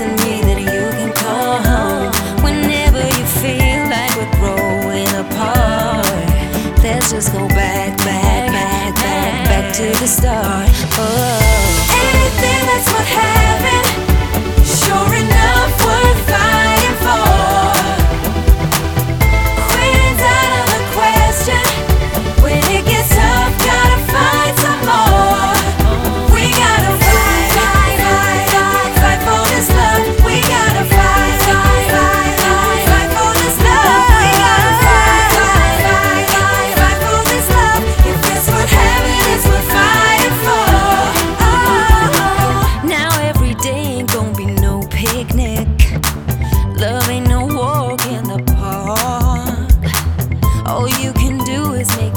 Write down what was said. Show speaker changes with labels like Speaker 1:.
Speaker 1: A me that you can call home. Whenever you feel like we're growing apart, let's just go back, back, back, back, back to the start.